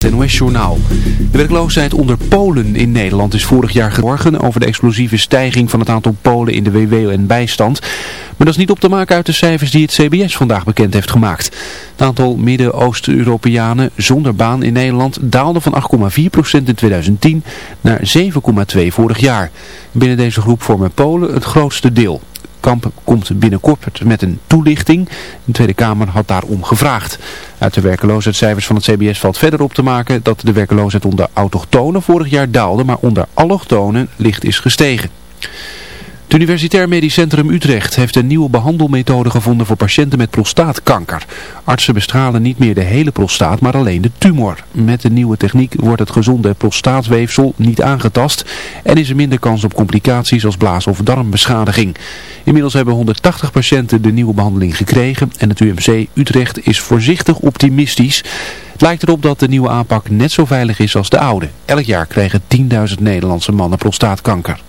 Het NOS-journaal. De werkloosheid onder Polen in Nederland is vorig jaar geborgen over de explosieve stijging van het aantal Polen in de WW en bijstand. Maar dat is niet op te maken uit de cijfers die het CBS vandaag bekend heeft gemaakt. Het aantal Midden-Oost-Europeanen zonder baan in Nederland daalde van 8,4% in 2010 naar 7,2% vorig jaar. Binnen deze groep vormen Polen het grootste deel. Kamp komt binnenkort met een toelichting. De Tweede Kamer had daarom gevraagd. Uit de werkeloosheidscijfers van het CBS valt verder op te maken dat de werkeloosheid onder autochtonen vorig jaar daalde, maar onder allochtonen licht is gestegen. Het Universitair Medisch Centrum Utrecht heeft een nieuwe behandelmethode gevonden voor patiënten met prostaatkanker. Artsen bestralen niet meer de hele prostaat, maar alleen de tumor. Met de nieuwe techniek wordt het gezonde prostaatweefsel niet aangetast en is er minder kans op complicaties als blaas- of darmbeschadiging. Inmiddels hebben 180 patiënten de nieuwe behandeling gekregen en het UMC Utrecht is voorzichtig optimistisch. Het lijkt erop dat de nieuwe aanpak net zo veilig is als de oude. Elk jaar krijgen 10.000 Nederlandse mannen prostaatkanker.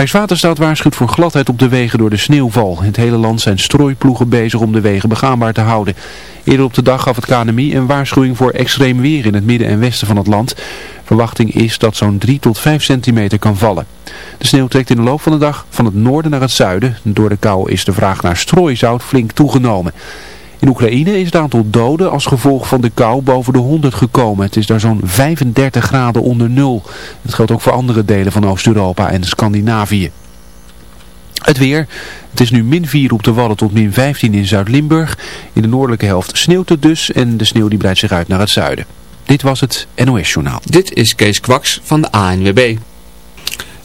Rijkswaterstaat waarschuwt voor gladheid op de wegen door de sneeuwval. In het hele land zijn strooiploegen bezig om de wegen begaanbaar te houden. Eerder op de dag gaf het KNMI een waarschuwing voor extreem weer in het midden en westen van het land. Verwachting is dat zo'n 3 tot 5 centimeter kan vallen. De sneeuw trekt in de loop van de dag van het noorden naar het zuiden. Door de kou is de vraag naar strooizout flink toegenomen. In Oekraïne is het aantal doden als gevolg van de kou boven de 100 gekomen. Het is daar zo'n 35 graden onder nul. Dat geldt ook voor andere delen van Oost-Europa en Scandinavië. Het weer. Het is nu min 4 op de Wadden tot min 15 in Zuid-Limburg. In de noordelijke helft sneeuwt het dus en de sneeuw die breidt zich uit naar het zuiden. Dit was het NOS Journaal. Dit is Kees Kwaks van de ANWB.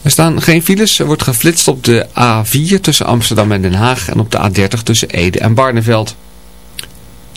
Er staan geen files. Er wordt geflitst op de A4 tussen Amsterdam en Den Haag en op de A30 tussen Ede en Barneveld.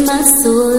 my soul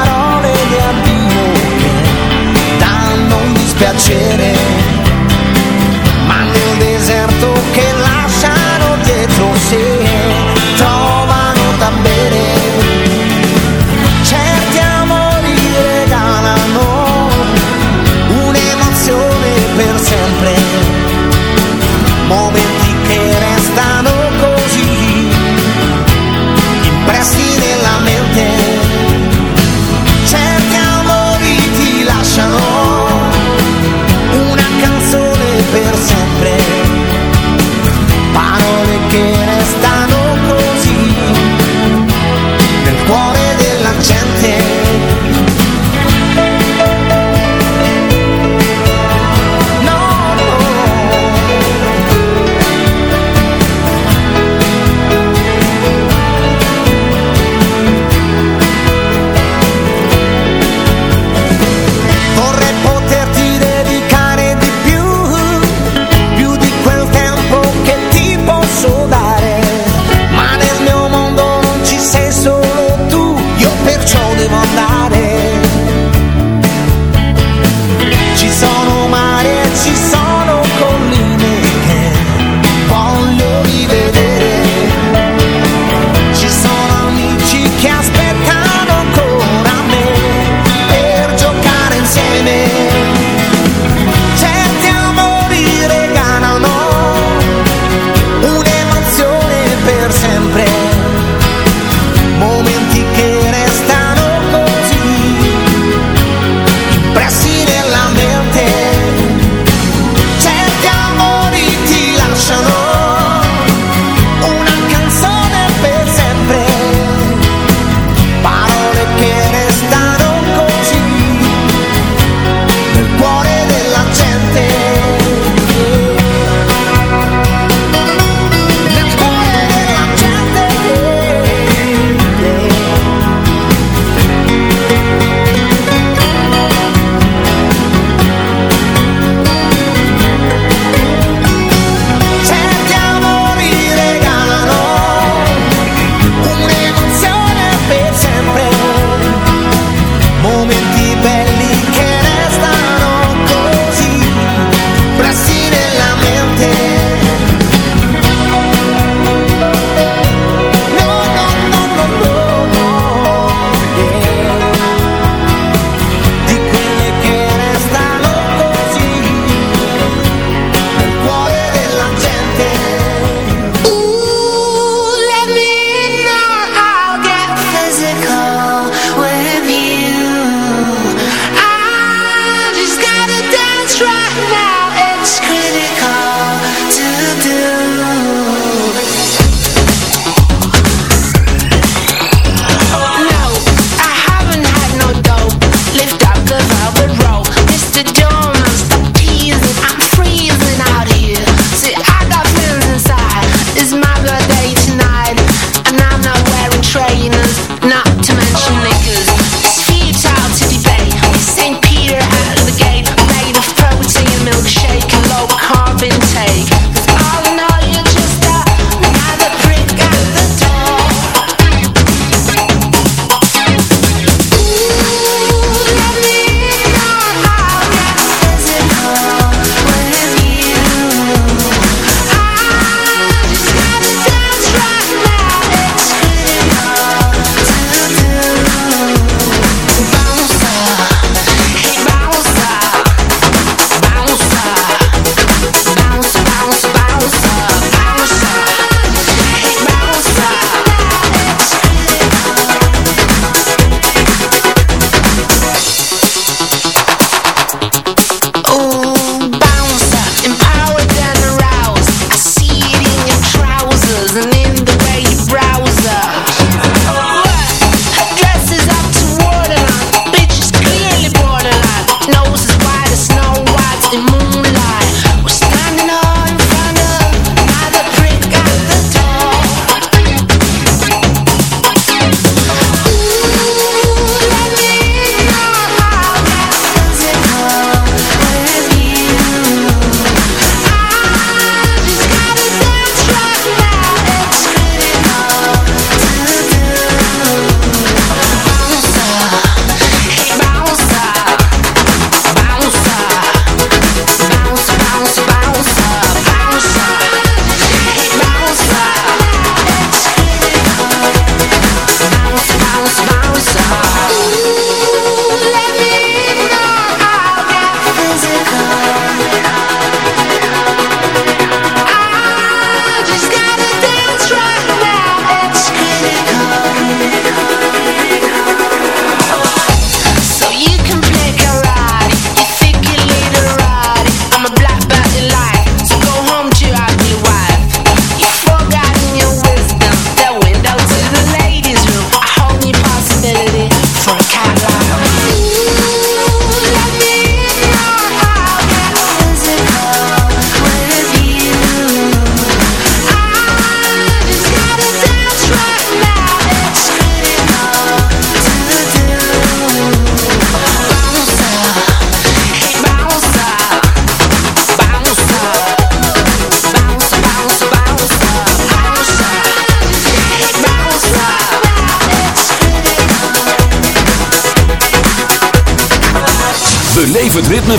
dispiacere, ma nel deserto che lasciano dietro sé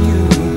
you.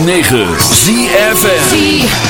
106.9 ZFN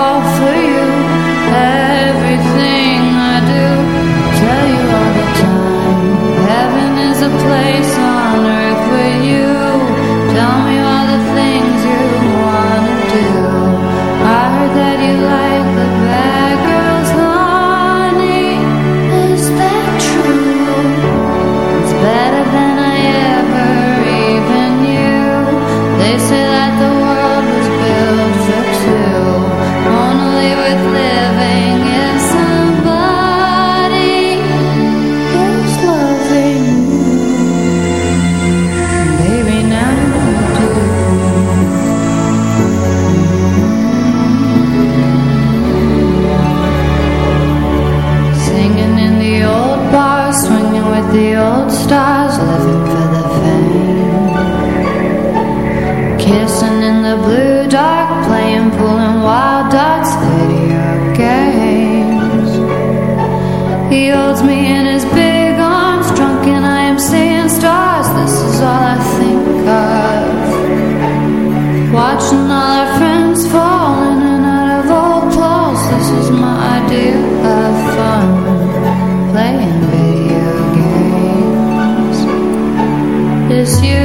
you.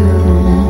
you.